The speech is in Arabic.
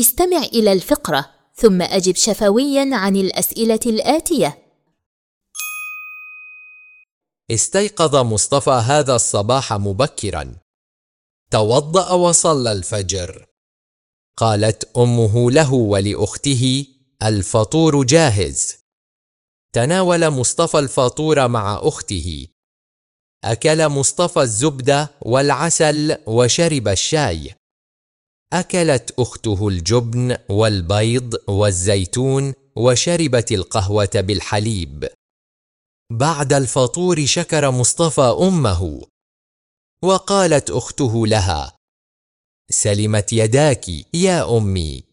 استمع إلى الفقرة ثم أجب شفويا عن الأسئلة الآتية. استيقظ مصطفى هذا الصباح مبكرا. توضأ وصلى الفجر. قالت أمه له ولأخته الفطور جاهز. تناول مصطفى الفطور مع أخته. أكل مصطفى الزبدة والعسل وشرب الشاي. أكلت أخته الجبن والبيض والزيتون وشربت القهوة بالحليب. بعد الفطور شكر مصطفى أمه. وقالت أخته لها سلمت يداك يا أمي.